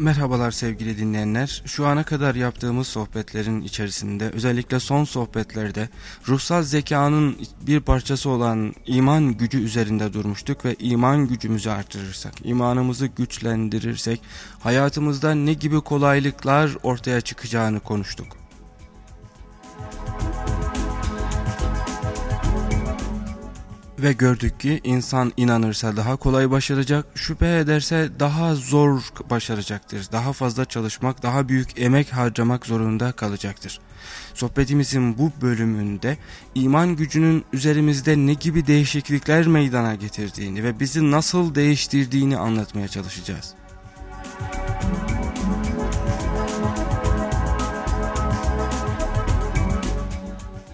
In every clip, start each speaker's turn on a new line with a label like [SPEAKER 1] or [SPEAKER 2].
[SPEAKER 1] Merhabalar sevgili dinleyenler. Şu ana kadar yaptığımız sohbetlerin içerisinde özellikle son sohbetlerde ruhsal zekanın bir parçası olan iman gücü üzerinde durmuştuk ve iman gücümüzü artırırsak, imanımızı güçlendirirsek hayatımızda ne gibi kolaylıklar ortaya çıkacağını konuştuk. Ve gördük ki insan inanırsa daha kolay başaracak, şüphe ederse daha zor başaracaktır. Daha fazla çalışmak, daha büyük emek harcamak zorunda kalacaktır. Sohbetimizin bu bölümünde iman gücünün üzerimizde ne gibi değişiklikler meydana getirdiğini ve bizi nasıl değiştirdiğini anlatmaya çalışacağız.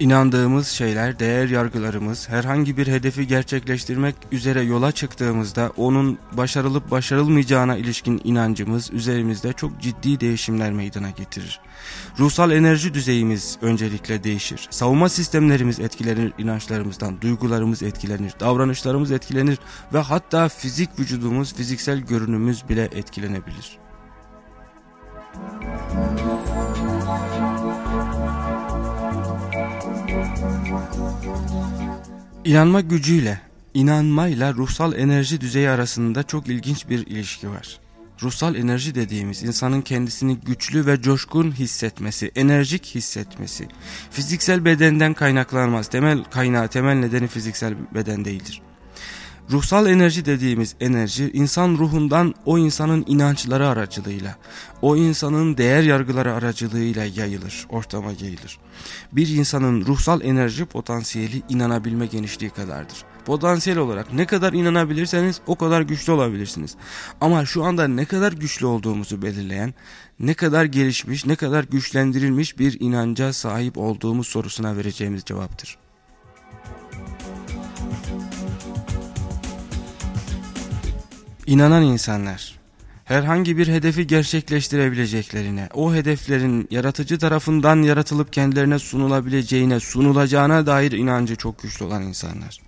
[SPEAKER 1] İnandığımız şeyler, değer yargılarımız, herhangi bir hedefi gerçekleştirmek üzere yola çıktığımızda onun başarılıp başarılmayacağına ilişkin inancımız üzerimizde çok ciddi değişimler meydana getirir. Ruhsal enerji düzeyimiz öncelikle değişir. Savunma sistemlerimiz etkilenir inançlarımızdan, duygularımız etkilenir, davranışlarımız etkilenir ve hatta fizik vücudumuz, fiziksel görünümümüz bile etkilenebilir. İnanma gücüyle, inanmayla ruhsal enerji düzeyi arasında çok ilginç bir ilişki var. Ruhsal enerji dediğimiz insanın kendisini güçlü ve coşkun hissetmesi, enerjik hissetmesi, fiziksel bedenden kaynaklanmaz. Temel kaynağı, temel nedeni fiziksel beden değildir. Ruhsal enerji dediğimiz enerji insan ruhundan o insanın inançları aracılığıyla, o insanın değer yargıları aracılığıyla yayılır, ortama yayılır. Bir insanın ruhsal enerji potansiyeli inanabilme genişliği kadardır. Potansiyel olarak ne kadar inanabilirseniz o kadar güçlü olabilirsiniz. Ama şu anda ne kadar güçlü olduğumuzu belirleyen, ne kadar gelişmiş, ne kadar güçlendirilmiş bir inanca sahip olduğumuz sorusuna vereceğimiz cevaptır. İnanan insanlar herhangi bir hedefi gerçekleştirebileceklerine, o hedeflerin yaratıcı tarafından yaratılıp kendilerine sunulabileceğine, sunulacağına dair inancı çok güçlü olan insanlar.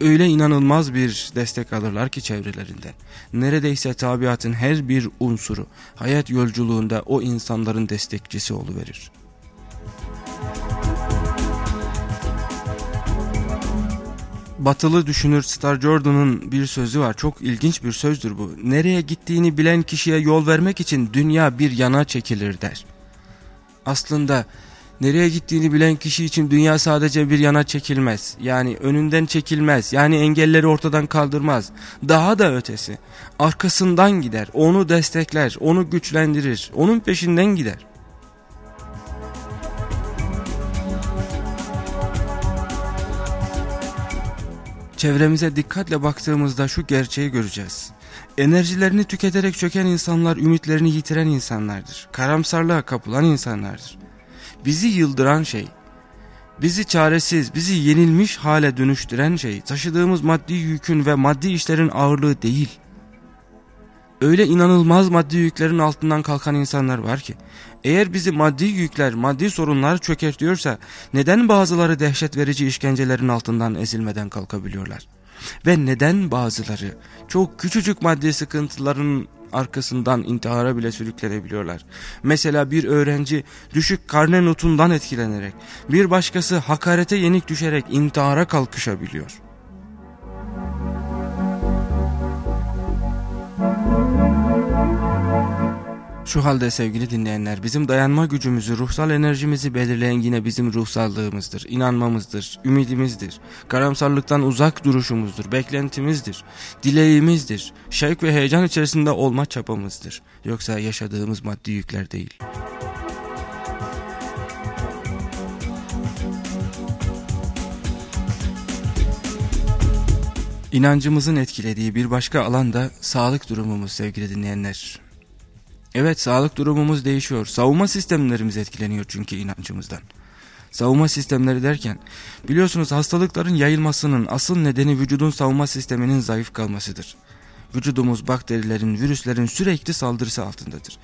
[SPEAKER 1] Öyle inanılmaz bir destek alırlar ki çevrelerinden. Neredeyse tabiatın her bir unsuru hayat yolculuğunda o insanların destekçisi oluverir. Batılı düşünür Star Jordan'ın bir sözü var. Çok ilginç bir sözdür bu. Nereye gittiğini bilen kişiye yol vermek için dünya bir yana çekilir der. Aslında nereye gittiğini bilen kişi için dünya sadece bir yana çekilmez. Yani önünden çekilmez. Yani engelleri ortadan kaldırmaz. Daha da ötesi. Arkasından gider. Onu destekler. Onu güçlendirir. Onun peşinden gider. Çevremize dikkatle baktığımızda şu gerçeği göreceğiz. Enerjilerini tüketerek çöken insanlar ümitlerini yitiren insanlardır. Karamsarlığa kapılan insanlardır. Bizi yıldıran şey, bizi çaresiz, bizi yenilmiş hale dönüştüren şey taşıdığımız maddi yükün ve maddi işlerin ağırlığı değil. Öyle inanılmaz maddi yüklerin altından kalkan insanlar var ki eğer bizi maddi yükler, maddi sorunlar çökertiyorsa neden bazıları dehşet verici işkencelerin altından ezilmeden kalkabiliyorlar? Ve neden bazıları çok küçücük maddi sıkıntıların arkasından intihara bile sürüklenebiliyorlar. Mesela bir öğrenci düşük karne notundan etkilenerek, bir başkası hakarete yenik düşerek intihara kalkışabiliyor. Şu halde sevgili dinleyenler bizim dayanma gücümüzü, ruhsal enerjimizi belirleyen yine bizim ruhsallığımızdır, inanmamızdır, ümidimizdir, karamsarlıktan uzak duruşumuzdur, beklentimizdir, dileğimizdir, şevk ve heyecan içerisinde olma çapamızdır. Yoksa yaşadığımız maddi yükler değil. İnancımızın etkilediği bir başka alan da sağlık durumumuz sevgili dinleyenler. Evet sağlık durumumuz değişiyor. Savunma sistemlerimiz etkileniyor çünkü inancımızdan. Savunma sistemleri derken biliyorsunuz hastalıkların yayılmasının asıl nedeni vücudun savunma sisteminin zayıf kalmasıdır. Vücudumuz bakterilerin, virüslerin sürekli saldırısı altındadır.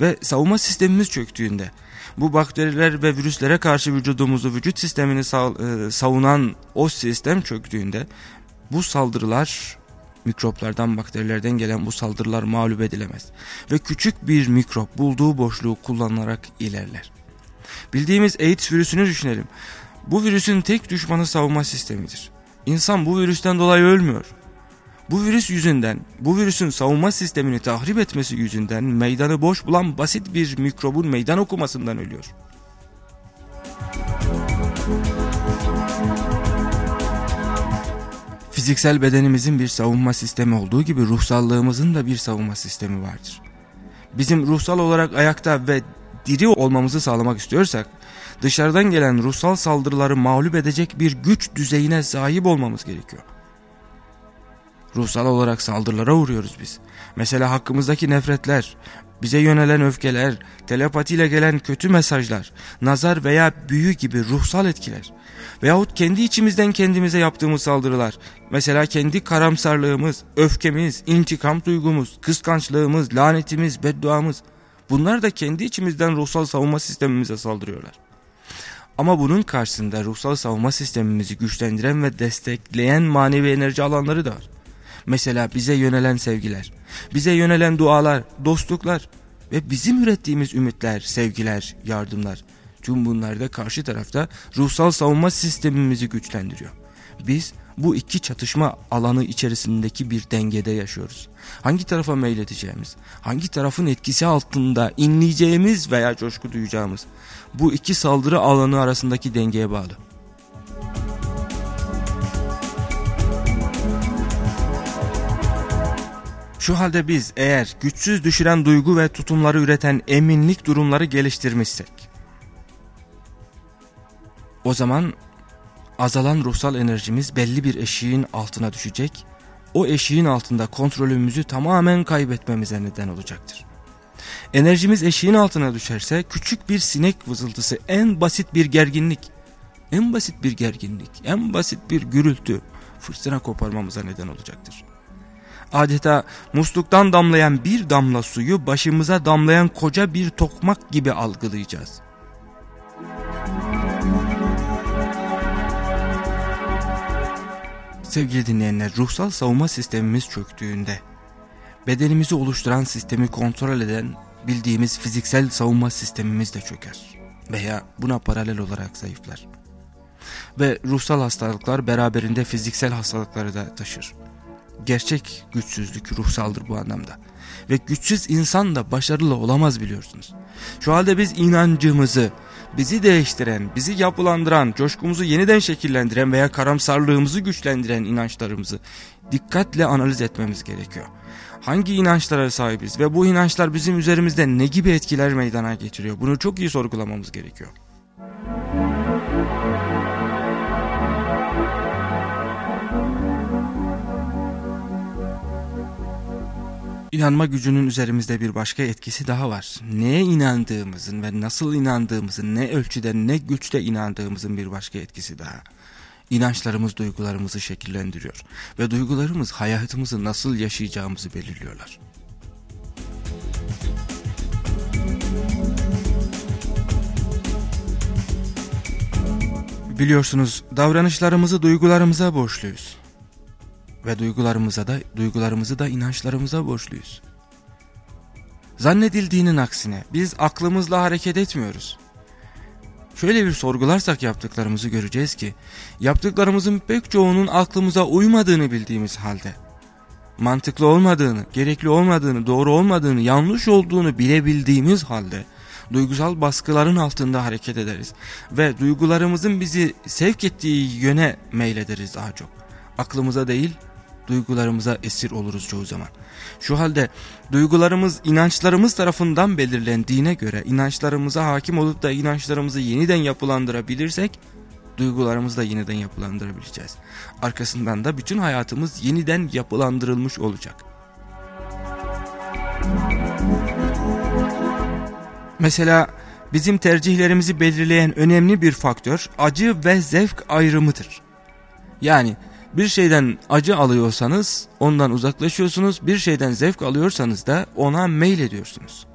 [SPEAKER 1] Ve savunma sistemimiz çöktüğünde bu bakteriler ve virüslere karşı vücudumuzu, vücut sistemini e, savunan o sistem çöktüğünde bu saldırılar mikroplardan, bakterilerden gelen bu saldırılar mağlup edilemez. Ve küçük bir mikrop bulduğu boşluğu kullanarak ilerler. Bildiğimiz AIDS virüsünü düşünelim. Bu virüsün tek düşmanı savunma sistemidir. İnsan bu virüsten dolayı ölmüyor. Bu virüs yüzünden, bu virüsün savunma sistemini tahrip etmesi yüzünden meydanı boş bulan basit bir mikrobun meydan okumasından ölüyor. Fiziksel bedenimizin bir savunma sistemi olduğu gibi ruhsallığımızın da bir savunma sistemi vardır. Bizim ruhsal olarak ayakta ve diri olmamızı sağlamak istiyorsak, dışarıdan gelen ruhsal saldırıları mağlup edecek bir güç düzeyine sahip olmamız gerekiyor. Ruhsal olarak saldırılara uğruyoruz biz. Mesela hakkımızdaki nefretler, bize yönelen öfkeler, telepatiyle gelen kötü mesajlar, nazar veya büyü gibi ruhsal etkiler veyahut kendi içimizden kendimize yaptığımız saldırılar, mesela kendi karamsarlığımız, öfkemiz, intikam duygumuz, kıskançlığımız, lanetimiz, bedduamız bunlar da kendi içimizden ruhsal savunma sistemimize saldırıyorlar. Ama bunun karşısında ruhsal savunma sistemimizi güçlendiren ve destekleyen manevi enerji alanları da var. Mesela bize yönelen sevgiler, bize yönelen dualar, dostluklar ve bizim ürettiğimiz ümitler, sevgiler, yardımlar. Tüm bunlar da karşı tarafta ruhsal savunma sistemimizi güçlendiriyor. Biz bu iki çatışma alanı içerisindeki bir dengede yaşıyoruz. Hangi tarafa meyledeceğimiz, hangi tarafın etkisi altında inleyeceğimiz veya coşku duyacağımız bu iki saldırı alanı arasındaki dengeye bağlı. Şu halde biz eğer güçsüz düşüren duygu ve tutumları üreten eminlik durumları geliştirmişsek, o zaman azalan ruhsal enerjimiz belli bir eşiğin altına düşecek, o eşiğin altında kontrolümüzü tamamen kaybetmemize neden olacaktır. Enerjimiz eşiğin altına düşerse küçük bir sinek vızıltısı, en basit bir gerginlik, en basit bir gerginlik, en basit bir gürültü fırtına koparmamıza neden olacaktır adeta musluktan damlayan bir damla suyu başımıza damlayan koca bir tokmak gibi algılayacağız. Sevgili dinleyenler, ruhsal savunma sistemimiz çöktüğünde, bedenimizi oluşturan sistemi kontrol eden bildiğimiz fiziksel savunma sistemimiz de çöker veya buna paralel olarak zayıflar. Ve ruhsal hastalıklar beraberinde fiziksel hastalıkları da taşır. Gerçek güçsüzlük ruhsaldır bu anlamda. Ve güçsüz insan da başarılı olamaz biliyorsunuz. Şu halde biz inancımızı, bizi değiştiren, bizi yapılandıran, coşkumuzu yeniden şekillendiren veya karamsarlığımızı güçlendiren inançlarımızı dikkatle analiz etmemiz gerekiyor. Hangi inançlara sahibiz ve bu inançlar bizim üzerimizde ne gibi etkiler meydana getiriyor? Bunu çok iyi sorgulamamız gerekiyor. İnanma gücünün üzerimizde bir başka etkisi daha var. Neye inandığımızın ve nasıl inandığımızın, ne ölçüde ne güçte inandığımızın bir başka etkisi daha. İnançlarımız duygularımızı şekillendiriyor ve duygularımız hayatımızı nasıl yaşayacağımızı belirliyorlar. Biliyorsunuz davranışlarımızı duygularımıza borçluyuz ve duygularımıza da duygularımızı da inançlarımıza borçluyuz. Zannedildiğinin aksine biz aklımızla hareket etmiyoruz. Şöyle bir sorgularsak yaptıklarımızı göreceğiz ki yaptıklarımızın pek çoğunun aklımıza uymadığını bildiğimiz halde mantıklı olmadığını, gerekli olmadığını, doğru olmadığını, yanlış olduğunu bilebildiğimiz halde duygusal baskıların altında hareket ederiz ve duygularımızın bizi sevk ettiği yöne meylederiz daha çok. Aklımıza değil, duygularımıza esir oluruz çoğu zaman. Şu halde duygularımız inançlarımız tarafından belirlendiğine göre inançlarımıza hakim olup da inançlarımızı yeniden yapılandırabilirsek duygularımızı da yeniden yapılandırabileceğiz. Arkasından da bütün hayatımız yeniden yapılandırılmış olacak. Mesela bizim tercihlerimizi belirleyen önemli bir faktör acı ve zevk ayrımıdır. Yani bir şeyden acı alıyorsanız ondan uzaklaşıyorsunuz. Bir şeyden zevk alıyorsanız da ona meyil ediyorsunuz.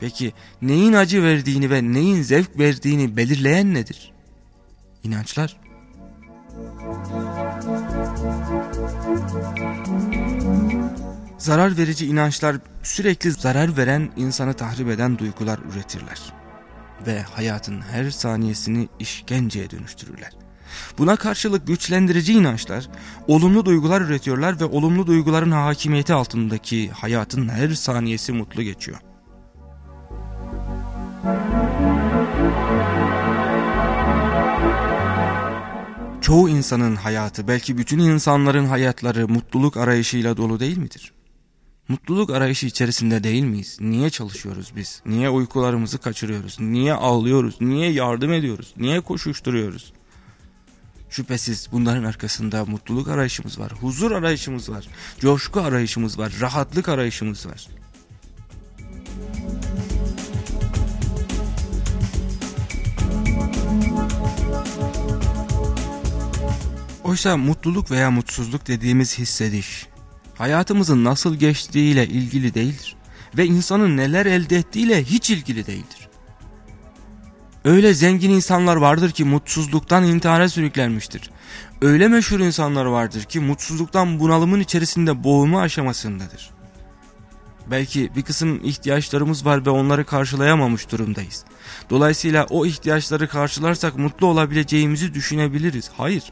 [SPEAKER 1] Peki neyin acı verdiğini ve neyin zevk verdiğini belirleyen nedir? İnançlar. Zarar verici inançlar sürekli zarar veren, insanı tahrip eden duygular üretirler. Ve hayatın her saniyesini işkenceye dönüştürürler. Buna karşılık güçlendirici inançlar, olumlu duygular üretiyorlar ve olumlu duyguların hakimiyeti altındaki hayatın her saniyesi mutlu geçiyor. Çoğu insanın hayatı, belki bütün insanların hayatları mutluluk arayışıyla dolu değil midir? Mutluluk arayışı içerisinde değil miyiz? Niye çalışıyoruz biz? Niye uykularımızı kaçırıyoruz? Niye ağlıyoruz? Niye yardım ediyoruz? Niye koşuşturuyoruz? Şüphesiz bunların arkasında mutluluk arayışımız var, huzur arayışımız var, coşku arayışımız var, rahatlık arayışımız var. Oysa mutluluk veya mutsuzluk dediğimiz hissediş, hayatımızın nasıl geçtiğiyle ilgili değildir ve insanın neler elde ettiğiyle hiç ilgili değildir. Öyle zengin insanlar vardır ki mutsuzluktan intihara sürüklenmiştir. Öyle meşhur insanlar vardır ki mutsuzluktan bunalımın içerisinde boğulma aşamasındadır. Belki bir kısım ihtiyaçlarımız var ve onları karşılayamamış durumdayız. Dolayısıyla o ihtiyaçları karşılarsak mutlu olabileceğimizi düşünebiliriz. Hayır.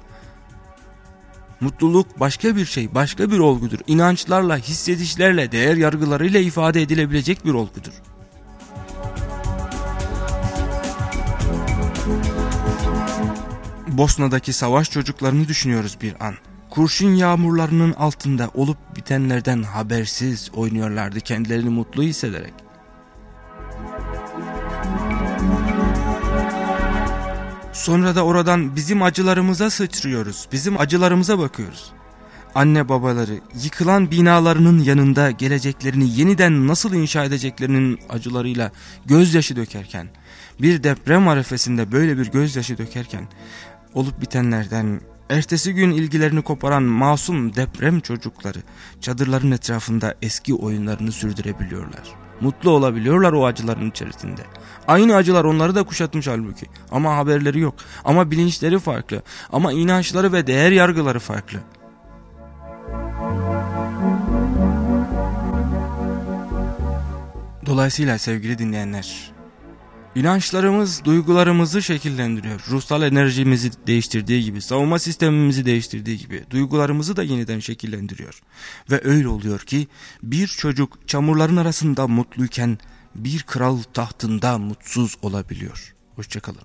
[SPEAKER 1] Mutluluk başka bir şey, başka bir olgudur. İnançlarla, hissedişlerle, değer yargılarıyla ifade edilebilecek bir olgudur. Bosna'daki savaş çocuklarını düşünüyoruz bir an. Kurşun yağmurlarının altında olup bitenlerden habersiz oynuyorlardı kendilerini mutlu hissederek. Sonra da oradan bizim acılarımıza sıçrıyoruz. Bizim acılarımıza bakıyoruz. Anne babaları yıkılan binalarının yanında geleceklerini yeniden nasıl inşa edeceklerinin acılarıyla gözyaşı dökerken, bir deprem arefesinde böyle bir gözyaşı dökerken, olup bitenlerden ertesi gün ilgilerini koparan masum deprem çocukları çadırların etrafında eski oyunlarını sürdürebiliyorlar. Mutlu olabiliyorlar o acıların içerisinde. Aynı acılar onları da kuşatmış halbuki. Ama haberleri yok. Ama bilinçleri farklı. Ama inançları ve değer yargıları farklı. Dolayısıyla sevgili dinleyenler, İnançlarımız duygularımızı şekillendiriyor. Ruhsal enerjimizi değiştirdiği gibi, savunma sistemimizi değiştirdiği gibi duygularımızı da yeniden şekillendiriyor. Ve öyle oluyor ki bir çocuk çamurların arasında mutluyken bir kral tahtında mutsuz olabiliyor. Hoşçakalın.